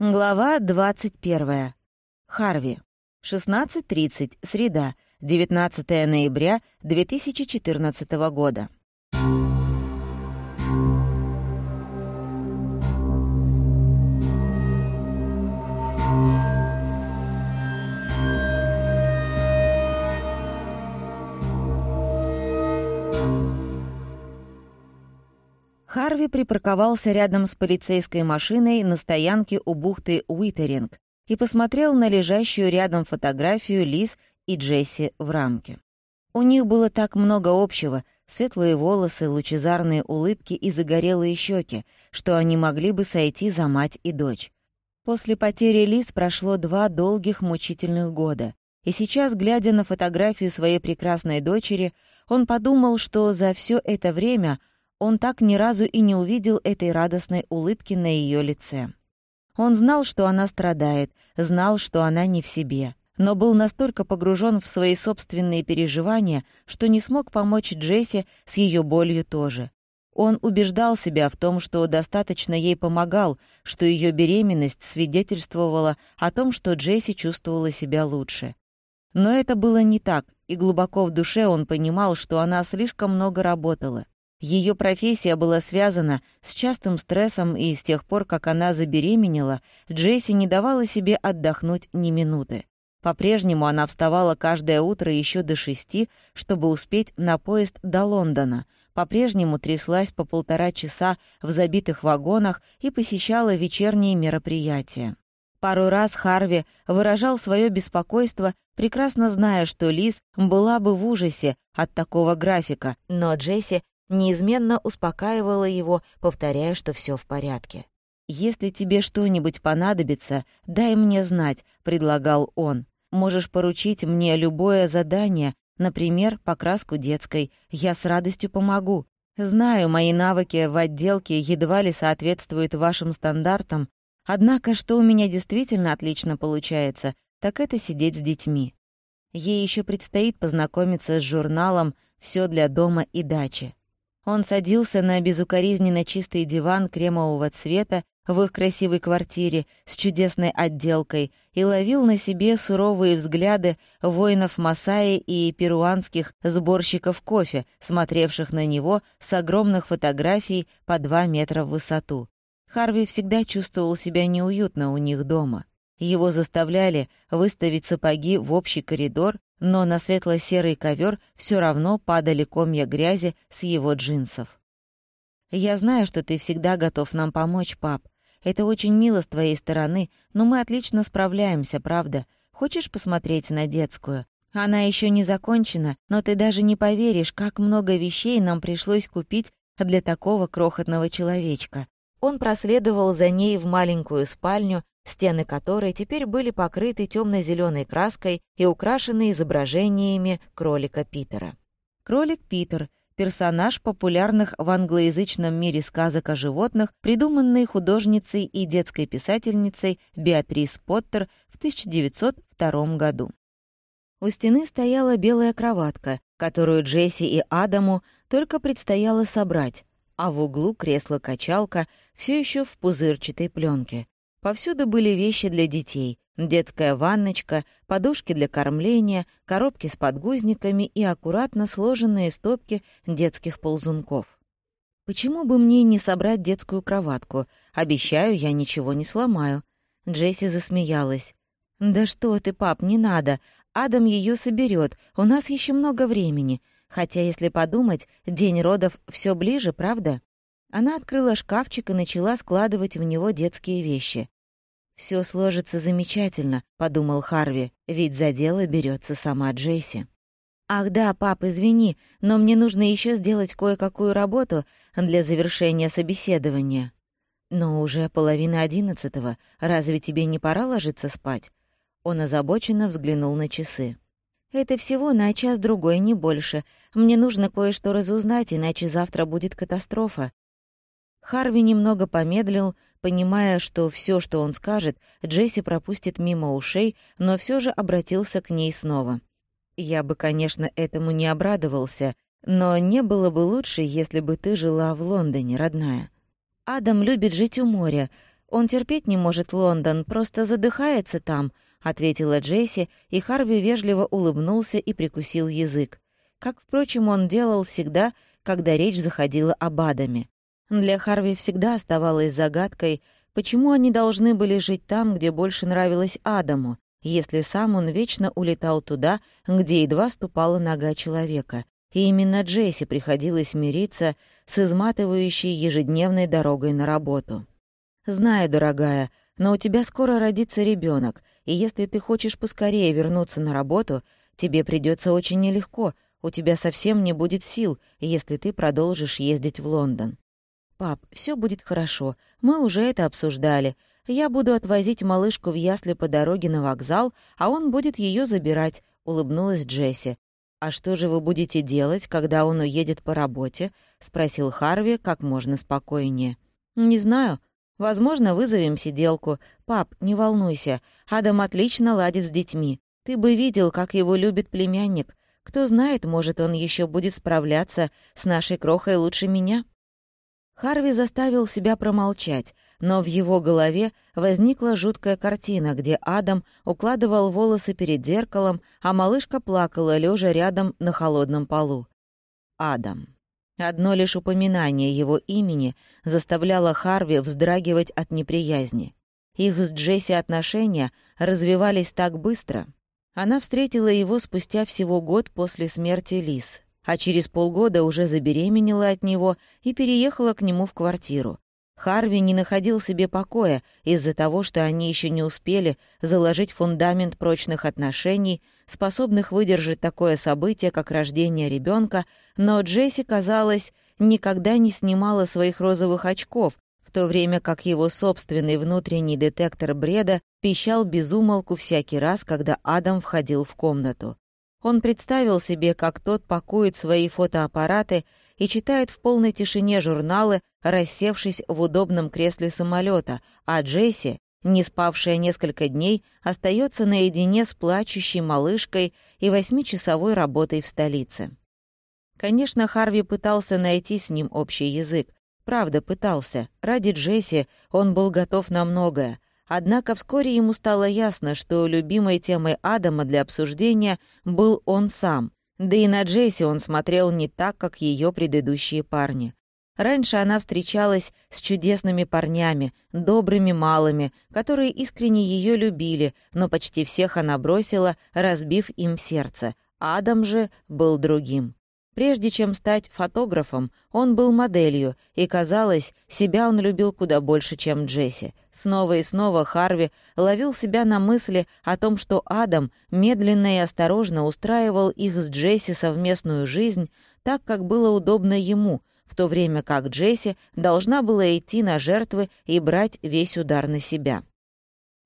Глава 21. Харви. 16.30. Среда. 19 ноября 2014 года. Харви припарковался рядом с полицейской машиной на стоянке у бухты Уитеринг и посмотрел на лежащую рядом фотографию Лиз и Джесси в рамке. У них было так много общего — светлые волосы, лучезарные улыбки и загорелые щеки, что они могли бы сойти за мать и дочь. После потери Лиз прошло два долгих мучительных года, и сейчас, глядя на фотографию своей прекрасной дочери, он подумал, что за все это время — он так ни разу и не увидел этой радостной улыбки на ее лице. Он знал, что она страдает, знал, что она не в себе, но был настолько погружен в свои собственные переживания, что не смог помочь Джесси с ее болью тоже. Он убеждал себя в том, что достаточно ей помогал, что ее беременность свидетельствовала о том, что Джесси чувствовала себя лучше. Но это было не так, и глубоко в душе он понимал, что она слишком много работала. Ее профессия была связана с частым стрессом, и с тех пор, как она забеременела, Джесси не давала себе отдохнуть ни минуты. По-прежнему она вставала каждое утро еще до шести, чтобы успеть на поезд до Лондона. По-прежнему тряслась по полтора часа в забитых вагонах и посещала вечерние мероприятия. Пару раз Харви выражал свое беспокойство, прекрасно зная, что Лиз была бы в ужасе от такого графика, но Джесси неизменно успокаивала его, повторяя, что все в порядке. «Если тебе что-нибудь понадобится, дай мне знать», — предлагал он. «Можешь поручить мне любое задание, например, покраску детской. Я с радостью помогу. Знаю, мои навыки в отделке едва ли соответствуют вашим стандартам, однако что у меня действительно отлично получается, так это сидеть с детьми. Ей еще предстоит познакомиться с журналом «Все для дома и дачи». Он садился на безукоризненно чистый диван кремового цвета в их красивой квартире с чудесной отделкой и ловил на себе суровые взгляды воинов Масаи и перуанских сборщиков кофе, смотревших на него с огромных фотографий по два метра в высоту. Харви всегда чувствовал себя неуютно у них дома. Его заставляли выставить сапоги в общий коридор но на светло-серый ковер все равно падали комья грязи с его джинсов. «Я знаю, что ты всегда готов нам помочь, пап. Это очень мило с твоей стороны, но мы отлично справляемся, правда? Хочешь посмотреть на детскую? Она еще не закончена, но ты даже не поверишь, как много вещей нам пришлось купить для такого крохотного человечка». Он проследовал за ней в маленькую спальню, стены которой теперь были покрыты темно-зеленой краской и украшены изображениями кролика Питера. Кролик Питер — персонаж популярных в англоязычном мире сказок о животных, придуманный художницей и детской писательницей Беатрис Поттер в 1902 году. У стены стояла белая кроватка, которую Джесси и Адаму только предстояло собрать, а в углу кресло-качалка все еще в пузырчатой пленке. Повсюду были вещи для детей. Детская ванночка, подушки для кормления, коробки с подгузниками и аккуратно сложенные стопки детских ползунков. «Почему бы мне не собрать детскую кроватку? Обещаю, я ничего не сломаю». Джесси засмеялась. «Да что ты, пап, не надо. Адам ее соберет. У нас еще много времени. Хотя, если подумать, день родов все ближе, правда?» Она открыла шкафчик и начала складывать в него детские вещи. Все сложится замечательно», — подумал Харви, «ведь за дело берется сама Джесси». «Ах да, пап, извини, но мне нужно еще сделать кое-какую работу для завершения собеседования». «Но уже половина одиннадцатого. Разве тебе не пора ложиться спать?» Он озабоченно взглянул на часы. «Это всего на час-другой, не больше. Мне нужно кое-что разузнать, иначе завтра будет катастрофа». Харви немного помедлил, понимая, что все, что он скажет, Джесси пропустит мимо ушей, но все же обратился к ней снова. «Я бы, конечно, этому не обрадовался, но не было бы лучше, если бы ты жила в Лондоне, родная. Адам любит жить у моря. «Он терпеть не может Лондон, просто задыхается там», — ответила Джесси, и Харви вежливо улыбнулся и прикусил язык. Как, впрочем, он делал всегда, когда речь заходила об Адаме. Для Харви всегда оставалось загадкой, почему они должны были жить там, где больше нравилось Адаму, если сам он вечно улетал туда, где едва ступала нога человека. И именно Джесси приходилось мириться с изматывающей ежедневной дорогой на работу. «Знаю, дорогая, но у тебя скоро родится ребенок, и если ты хочешь поскорее вернуться на работу, тебе придется очень нелегко, у тебя совсем не будет сил, если ты продолжишь ездить в Лондон. «Пап, все будет хорошо, мы уже это обсуждали. Я буду отвозить малышку в ясли по дороге на вокзал, а он будет ее забирать», — улыбнулась Джесси. «А что же вы будете делать, когда он уедет по работе?» — спросил Харви как можно спокойнее. «Не знаю. Возможно, вызовем сиделку. Пап, не волнуйся, Адам отлично ладит с детьми. Ты бы видел, как его любит племянник. Кто знает, может, он еще будет справляться с нашей крохой лучше меня». Харви заставил себя промолчать, но в его голове возникла жуткая картина, где Адам укладывал волосы перед зеркалом, а малышка плакала, лежа рядом на холодном полу. Адам. Одно лишь упоминание его имени заставляло Харви вздрагивать от неприязни. Их с Джесси отношения развивались так быстро. Она встретила его спустя всего год после смерти Лис, а через полгода уже забеременела от него и переехала к нему в квартиру. Харви не находил себе покоя из-за того, что они еще не успели заложить фундамент прочных отношений, способных выдержать такое событие, как рождение ребенка, но Джесси, казалось, никогда не снимала своих розовых очков, в то время как его собственный внутренний детектор бреда пищал безумолку всякий раз, когда Адам входил в комнату. Он представил себе, как тот пакует свои фотоаппараты и читает в полной тишине журналы, рассевшись в удобном кресле самолета, а Джесси, не спавшая несколько дней, остается наедине с плачущей малышкой и восьмичасовой работой в столице. Конечно, Харви пытался найти с ним общий язык. Правда, пытался. Ради Джесси он был готов на многое. Однако вскоре ему стало ясно, что любимой темой Адама для обсуждения был он сам. Да и на Джесси он смотрел не так, как ее предыдущие парни. Раньше она встречалась с чудесными парнями, добрыми малыми, которые искренне ее любили, но почти всех она бросила, разбив им сердце. Адам же был другим. Прежде чем стать фотографом, он был моделью, и, казалось, себя он любил куда больше, чем Джесси. Снова и снова Харви ловил себя на мысли о том, что Адам медленно и осторожно устраивал их с Джесси совместную жизнь так, как было удобно ему, в то время как Джесси должна была идти на жертвы и брать весь удар на себя.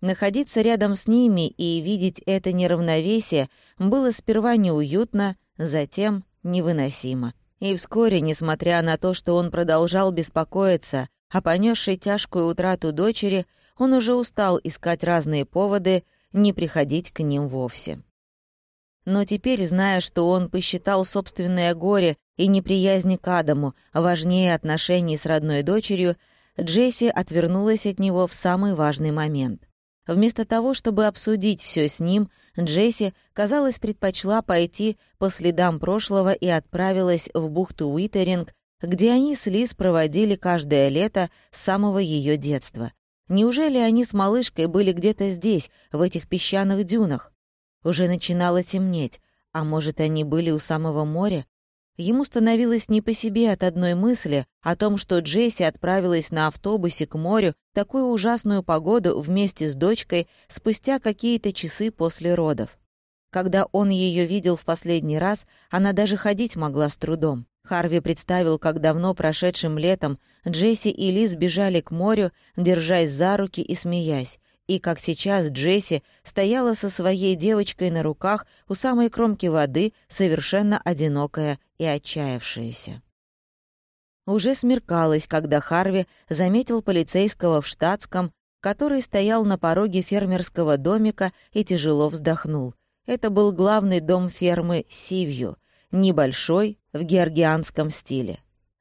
Находиться рядом с ними и видеть это неравновесие было сперва неуютно, затем невыносимо. И вскоре, несмотря на то, что он продолжал беспокоиться о понесшей тяжкую утрату дочери, он уже устал искать разные поводы не приходить к ним вовсе. Но теперь, зная, что он посчитал собственное горе и неприязнь к Адаму важнее отношений с родной дочерью, Джесси отвернулась от него в самый важный момент. Вместо того, чтобы обсудить все с ним, Джесси, казалось, предпочла пойти по следам прошлого и отправилась в бухту Уитеринг, где они с Лиз проводили каждое лето с самого ее детства. Неужели они с малышкой были где-то здесь, в этих песчаных дюнах? Уже начинало темнеть, а может, они были у самого моря? Ему становилось не по себе от одной мысли о том, что Джесси отправилась на автобусе к морю в такую ужасную погоду вместе с дочкой спустя какие-то часы после родов. Когда он ее видел в последний раз, она даже ходить могла с трудом. Харви представил, как давно прошедшим летом Джесси и Лиз бежали к морю, держась за руки и смеясь, и как сейчас Джесси стояла со своей девочкой на руках у самой кромки воды, совершенно одинокая и отчаявшаяся. Уже смеркалось, когда Харви заметил полицейского в штатском, который стоял на пороге фермерского домика и тяжело вздохнул. Это был главный дом фермы Сивью, небольшой, в георгианском стиле.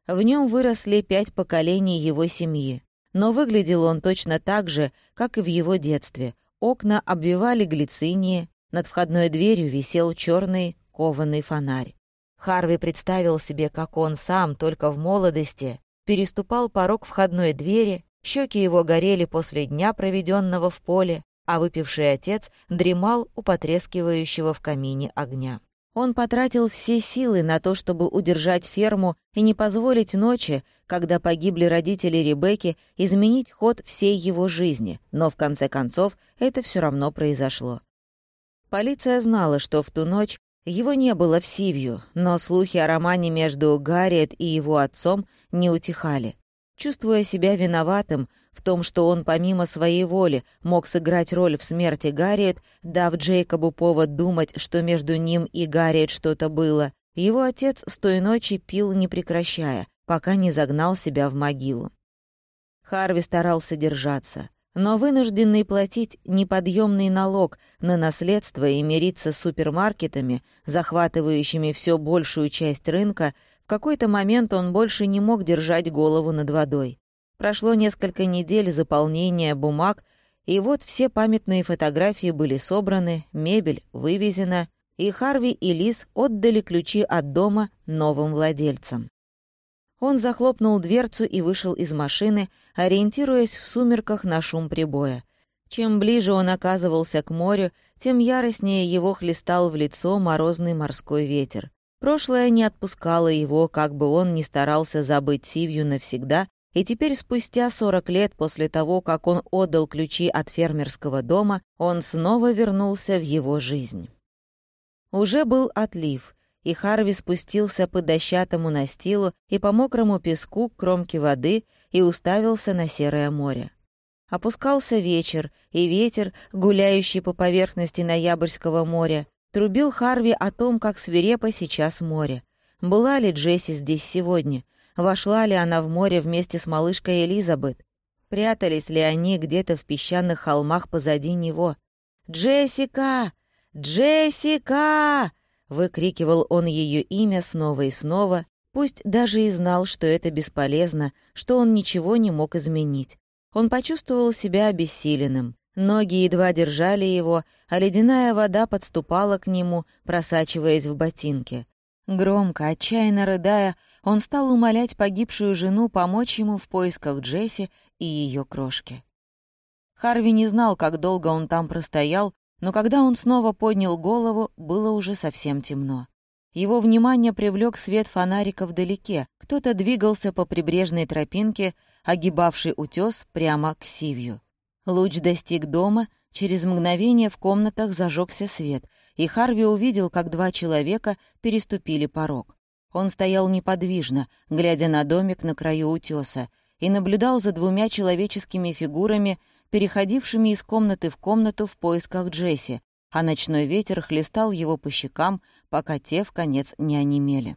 В нем выросли пять поколений его семьи. Но выглядел он точно так же, как и в его детстве. Окна обвивали глицинии, над входной дверью висел черный кованый фонарь. Харви представил себе, как он сам, только в молодости, переступал порог входной двери, щеки его горели после дня, проведенного в поле, а выпивший отец дремал у потрескивающего в камине огня. Он потратил все силы на то, чтобы удержать ферму и не позволить ночи, когда погибли родители Ребекки, изменить ход всей его жизни, но в конце концов это все равно произошло. Полиция знала, что в ту ночь его не было в Сивью, но слухи о романе между Гарриет и его отцом не утихали. Чувствуя себя виноватым в том, что он помимо своей воли мог сыграть роль в смерти Гарриет, дав Джейкобу повод думать, что между ним и Гарриет что-то было, его отец с той ночи пил не прекращая, пока не загнал себя в могилу. Харви старался держаться, но вынужденный платить неподъемный налог на наследство и мириться с супермаркетами, захватывающими все большую часть рынка, в какой-то момент он больше не мог держать голову над водой. Прошло несколько недель заполнения бумаг, и вот все памятные фотографии были собраны, мебель вывезена, и Харви и Лиз отдали ключи от дома новым владельцам. Он захлопнул дверцу и вышел из машины, ориентируясь в сумерках на шум прибоя. Чем ближе он оказывался к морю, тем яростнее его хлестал в лицо морозный морской ветер. Прошлое не отпускало его, как бы он ни старался забыть Сивью навсегда и теперь, спустя 40 лет после того, как он отдал ключи от фермерского дома, он снова вернулся в его жизнь. Уже был отлив, и Харви спустился по дощатому настилу и по мокрому песку к кромке воды и уставился на серое море. Опускался вечер, и ветер, гуляющий по поверхности ноябрьского моря, трубил Харви о том, как свирепо сейчас море. Была ли Джесси здесь сегодня? Вошла ли она в море вместе с малышкой Элизабет? Прятались ли они где-то в песчаных холмах позади него? «Джессика! Джессика!» Выкрикивал он ее имя снова и снова, пусть даже и знал, что это бесполезно, что он ничего не мог изменить. Он почувствовал себя обессиленным. Ноги едва держали его, а ледяная вода подступала к нему, просачиваясь в ботинки. Громко, отчаянно рыдая, он стал умолять погибшую жену помочь ему в поисках Джесси и ее крошки. Харви не знал, как долго он там простоял, но когда он снова поднял голову, было уже совсем темно. Его внимание привлек свет фонарика вдалеке. Кто-то двигался по прибрежной тропинке, огибавшей утес прямо к Сивью. Луч достиг дома, через мгновение в комнатах зажегся свет, и Харви увидел, как два человека переступили порог. Он стоял неподвижно, глядя на домик на краю утеса, и наблюдал за двумя человеческими фигурами, переходившими из комнаты в комнату в поисках Джесси, а ночной ветер хлестал его по щекам, пока те в конец не онемели.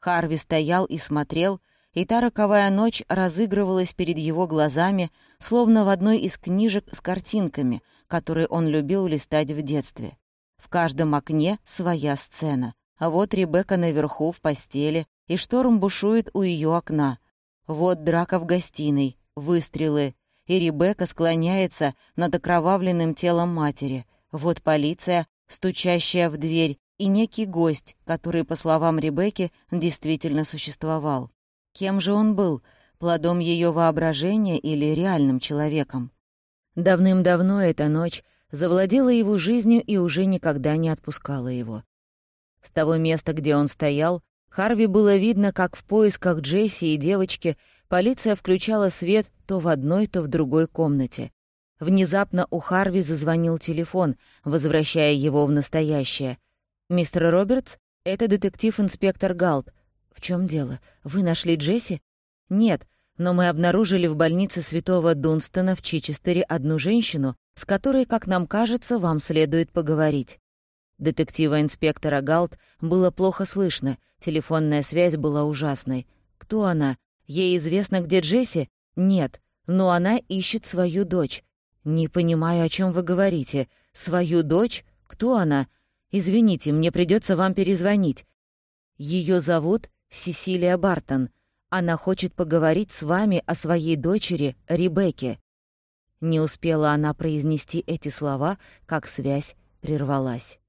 Харви стоял и смотрел, и та роковая ночь разыгрывалась перед его глазами, словно в одной из книжек с картинками, которые он любил листать в детстве. В каждом окне своя сцена. А вот Ребекка наверху в постели, и шторм бушует у ее окна. Вот драка в гостиной, выстрелы, и Ребекка склоняется над окровавленным телом матери. Вот полиция, стучащая в дверь, и некий гость, который, по словам Ребекки, действительно существовал. Кем же он был? Плодом ее воображения или реальным человеком? Давным-давно эта ночь завладела его жизнью и уже никогда не отпускала его. С того места, где он стоял, Харви было видно, как в поисках Джесси и девочки полиция включала свет то в одной, то в другой комнате. Внезапно у Харви зазвонил телефон, возвращая его в настоящее. «Мистер Робертс, это детектив-инспектор Галт. В чем дело? Вы нашли Джесси?» «Нет, но мы обнаружили в больнице святого Дунстона в Чичестере одну женщину, с которой, как нам кажется, вам следует поговорить». Детектива-инспектора Галт было плохо слышно, телефонная связь была ужасной. Кто она? Ей известно, где Джесси? Нет, но она ищет свою дочь. Не понимаю, о чем вы говорите. Свою дочь? Кто она? Извините, мне придется вам перезвонить. Ее зовут Сесилия Бартон. Она хочет поговорить с вами о своей дочери Ребекке». Не успела она произнести эти слова, как связь прервалась.